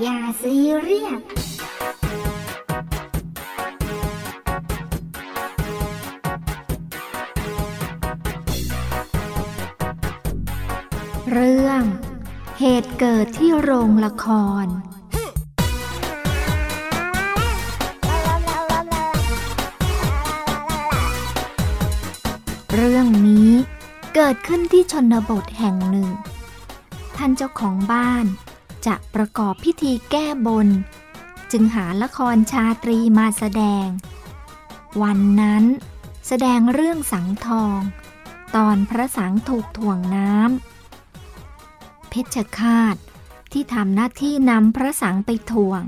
อย่าซีเรียสเรื่อง เหตุเกิดที่โรงละคร เรื่องนี้เกิดขึ้นที่ชนบทแห่งหนึ่ง ท่านเจ้าของบ้าน จะประกอบพิธีแก้บน จึงหาละครชาตรีมาแสดง วันนั้นแสดงเรื่องสังทอง ตอนพระสังถูกถ่วงน้ำเพชฌฆาตที่ทำหน้าที่นำพระสังไปถ่วง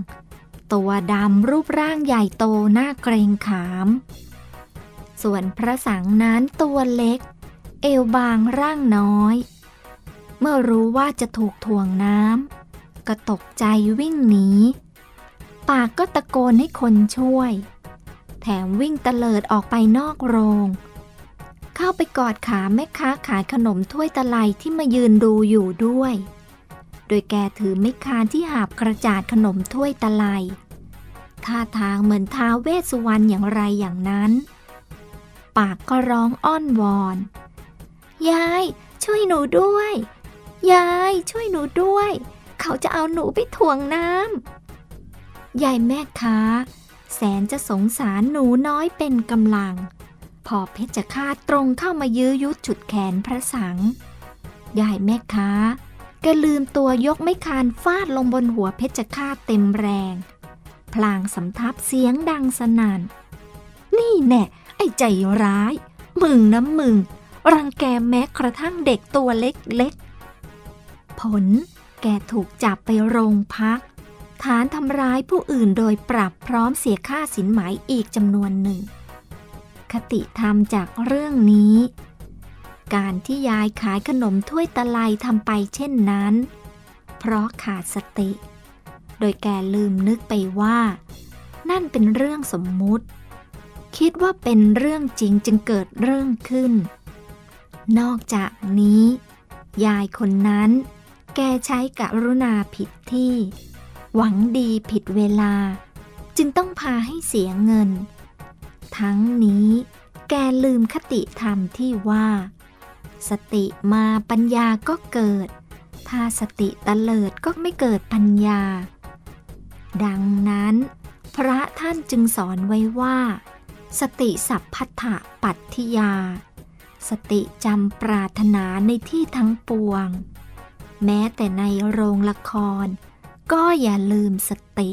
ตัวดำรูปร่างใหญ่โตหน้าเกรงขาม ส่วนพระสังนั้นตัวเล็ก เอวบางร่างน้อย เมื่อรู้ว่าจะถูกถ่วงน้ำ ก็ตกใจวิ่งหนี ปากก็ตะโกนให้คนช่วย แถมวิ่งเตลิดออกไปนอกโรง เข้าไปกอดขาแม่ค้าขายขนมถ้วยตะไลที่มายืนดูอยู่ด้วย โดยแกถือไม้คานที่หาบกระจาดขนมถ้วยตะไลท่าทางเหมือนท้าเวสสุวรรณอย่างไรอย่างนั้น ปากก็ร้องอ้อนวอน ยาย ช่วยหนูด้วย ยาย ช่วยหนูด้วย เขาจะเอาหนูไปถ่วงน้ำยายแม่ค้า แสนจะสงสารหนูน้อยเป็นกำลัง พอเพชฌฆาตตรงเข้ามายื้อยุดจุดแขนพระสัง ยายแม่ค้าก็ลืมตัวยกไม้คานฟาดลงบนหัวเพชฌฆาตเต็มแรง พลางสำทับเสียงดังสนัน่น นี่แน่ไอ้ใจร้าย มึงนะมึง รังแกแม้กระทั่งเด็กตัวเล็กๆ ผล แกถูกจับไปโรงพัก ฐานทำร้ายผู้อื่นโดยปรับพร้อมเสียค่าสินไหมอีกจำนวนหนึ่ง คติธรรมจากเรื่องนี้ การที่ยายขายขนมถ้วยตะไลทำไปเช่นนั้น เพราะขาดสติ โดยแกลืมนึกไปว่า นั่นเป็นเรื่องสมมุติ คิดว่าเป็นเรื่องจริงจึงเกิดเรื่องขึ้น นอกจากนี้ ยายคนนั้น แกใช้กรุณาผิดที่ หวังดีผิดเวลา จึงต้องพาให้เสียเงิน ทั้งนี้แกลืมคติธรรมที่ว่า สติมาปัญญาก็เกิด ถ้าสติตะเลิดก็ไม่เกิดปัญญา ดังนั้น พระท่านจึงสอนไว้ว่า สติสัพพัทธปัตติยา สติจำปรารถนาในที่ทั้งปวง แม้แต่ในโรงละคร ก็อย่าลืมสติ